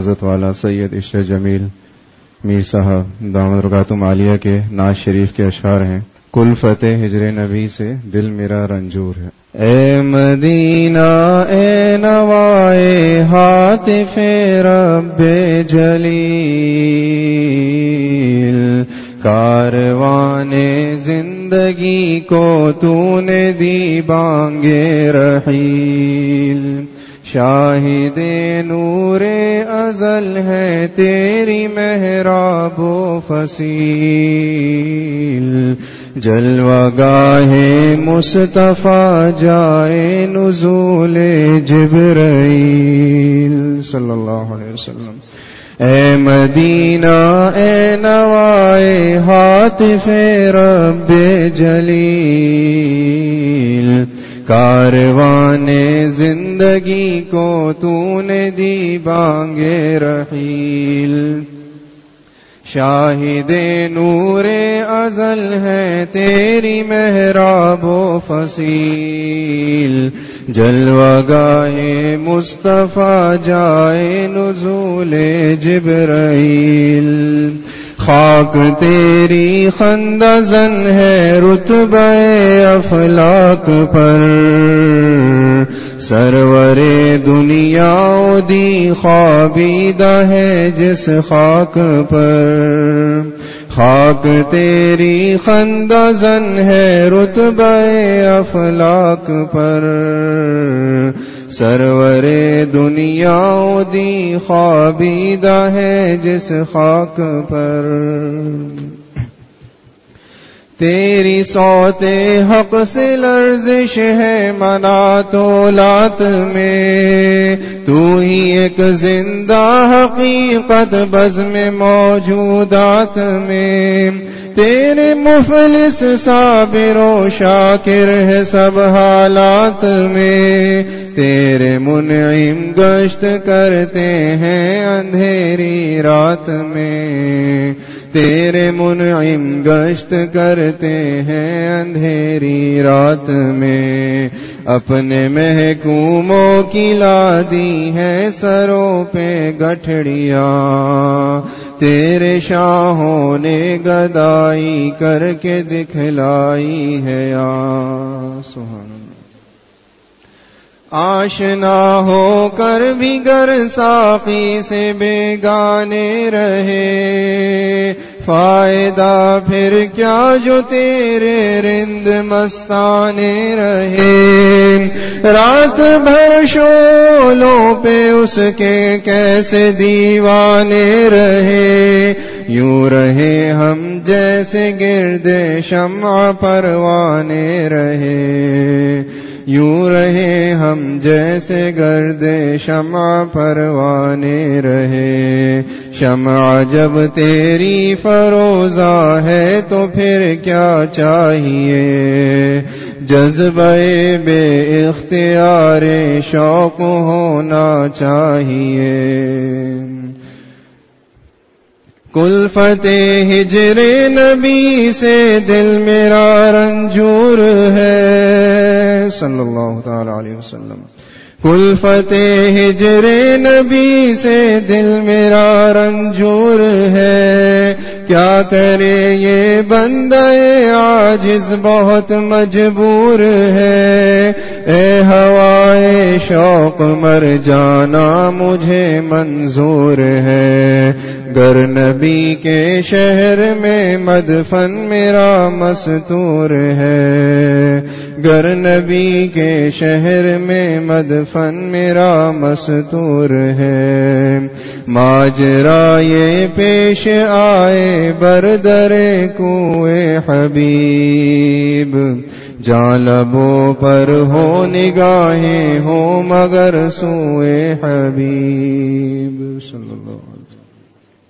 حضرت والا سید عشر جمیل، میر صاحب دامد رکاتم عالیہ کے ناز شریف کے اشعار ہیں۔ کل فتح ہجر نبی سے دل میرا رنجور ہے۔ اے مدینہ، اے نوائے ہاتھ رب جلیل، کاروان زندگی کو تو نے دی بانگے رحیل۔ شاہد نور ازل ہے تیری محراب و فصیل۔ جلوہ گاہ مصطفیٰ جائے نزول جبرائیل۔ صلی اللہ علیہ وسلم۔ اے مدینہ، اے نوائے ہاتھ رب جلیل۔ کاروان زندگی کو تو نے دی بانگے رحیل۔ شاہد نور ازل ہے تیری محراب و فصیل۔ جلوہ گائے مصطفیٰ جائے نزول جبرائیل۔ خاک تیری خندزن ہے رتبہ افلاق پر۔ سرور دنیا دی خوابیدہ ہے جس خاک پر۔ خاک تیری خندزن ہے رتبہ افلاق پر۔ سرور دنیا دی خوابیدہ ہے جس خاک پر تیری سوت حق سے لرزش ہے، منا تو لات میں۔ تو ہی ایک زندہ حقیقت بز میں موجودات میں۔ تیرے مفلس صابر و شاکر ہے سب حالات میں۔ تیرے منعم گشت کرتے ہیں اندھیری رات میں۔ تیرے منعم گشت کرتے ہیں اندھیری رات میں۔ اپنے محکوموں کی لادی ہے سروں پہ گٹھڑیاں۔ تیرے شاہوں نے گدائی کر کے دکھلائی ہے یا سہن آشنا ہو کر بھی گر ساقی سے بیگانے رہے۔ فائدہ پھر کیا جو تیرے رند مستانے رہے۔ رات بھر شولوں پہ اس کے کیسے دیوانے رہے۔ یوں رہے ہم جیسے گرد شمع پروانے رہے۔ یوں رہے ہم جیسے گرد شمع پروانے رہے۔ شمع جب تیری فروزہ ہے تو پھر کیا چاہیے؟ جذبہ بے اختیار شوق ہونا چاہیے۔ کل فتح ہجر نبی سے دل میرا رنجور ہے۔ صلی اللہ تعالی علیہ وسلم۔ کل فتح ہجر نبی سے دل میرا رنجور ہے۔ کیا کرے یہ بندہ آج بہت مجبور ہے۔ اے ہوائے شوق مر جانا مجھے منظور ہے۔ گر نبی کے شہر میں مدفن میرا مستور ہے۔ گر نبی کے شہر میں مدفن میرا مستور ہے۔ ماجرا یہ پیش آئے بردر کوئے حبیب۔ جالبوں پر ہو نگاہیں ہو مگر سوئے حبیب۔ صلی اللہ علیہ وسلم۔